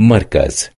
مركز.